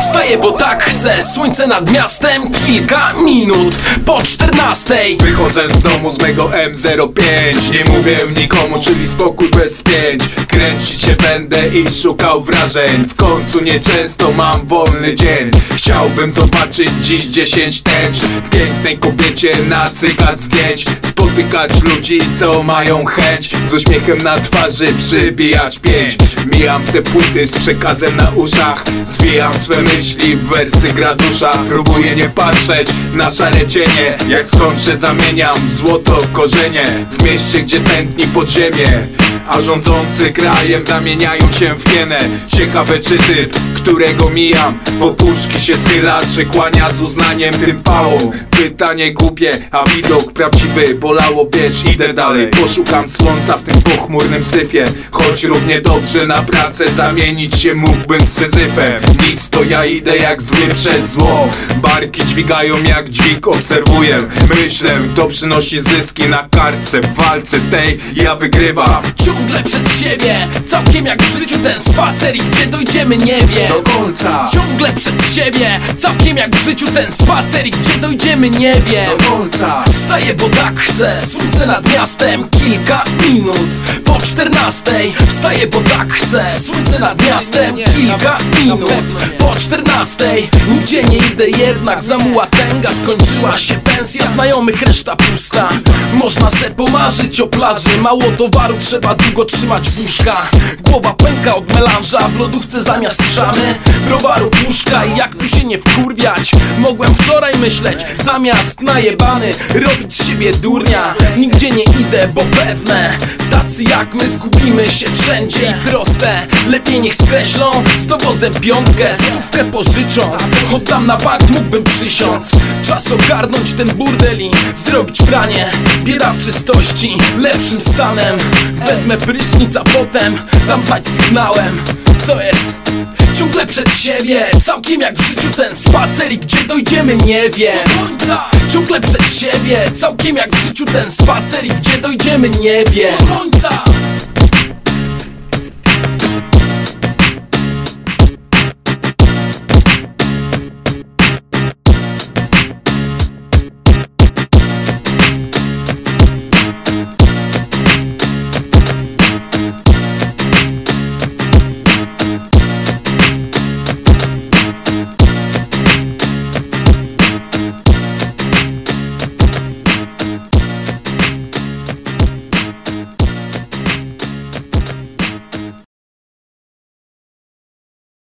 Wstaję, bo tak chcę. Słońce nad miastem Kilka minut po czternastej. Wychodzę z domu z mego M05 Nie mówię nikomu, czyli spokój bez pięć. Kręcić się będę i szukał wrażeń. W końcu nieczęsto mam wolny dzień. Chciałbym zobaczyć dziś 10 tęcz Pięknej kobiecie nacykać zdjęć Spotykać ludzi, co mają chęć. Z uśmiechem na twarzy przybijać pięć. Mijam te płyty z przekazem na uszach. Zwijam swe myśli w wersy gradusza. Próbuję nie patrzeć na szare cienie. Jak skończę zamieniam w złoto korzenie? W mieście gdzie tętni podziemie a rządzący krajem zamieniają się w hienę Ciekawe czy typ, którego mijam Po puszki się schyla, czy kłania z uznaniem tym pałom Pytanie głupie, a widok prawdziwy Bolało wiesz, idę dalej. Poszukam słońca w tym pochmurnym syfie. Choć równie dobrze na pracę zamienić się mógłbym z Syzyfem. Nic to ja idę jak zły przez zło. Barki dźwigają jak dźwig, obserwuję. Myślę, to przynosi zyski na kartce W walce tej ja wygrywam. Ciągle przed siebie Całkiem jak w życiu ten spacer I gdzie dojdziemy nie wiem. Do końca, Ciągle przed siebie Całkiem jak w życiu ten spacer I gdzie dojdziemy nie wiem. Do końca. Wstaję, bo tak chcę Słońce nad miastem Kilka minut po czternastej Wstaję, bo tak chcę. Słońce nad miastem Kilka minut po czternastej. Nigdzie nie idę jednak Zamuła tęga Skończyła się pensja. Znajomych reszta pusta. Można se pomarzyć o plaży. Mało towaru Trzeba długo trzymać w łóżka Głowa pęka od melanża W lodówce zamiast szamy. Browaru puszka I jak tu się nie wkurwiać? Mogłem wczoraj myśleć Zamiast najebany Robić z siebie Nigdzie nie idę, bo pewne Tacy jak my zgubimy się wszędzie I proste. Lepiej niech skreślą Z dowozem piątkę Stówkę pożyczą Oddam na bank, mógłbym przysiąc. Czas ogarnąć ten burdel i Zrobić pranie. Bieda w czystości Lepszym stanem. Wezmę prysznic, a potem Dam znać sygnałem. Co jest? Ciągle przed siebie. Całkiem jak w życiu ten spacer I gdzie dojdziemy nie wiem. Ciągle przed siebie. Całkiem jak w życiu ten spacer I gdzie dojdziemy nie wiem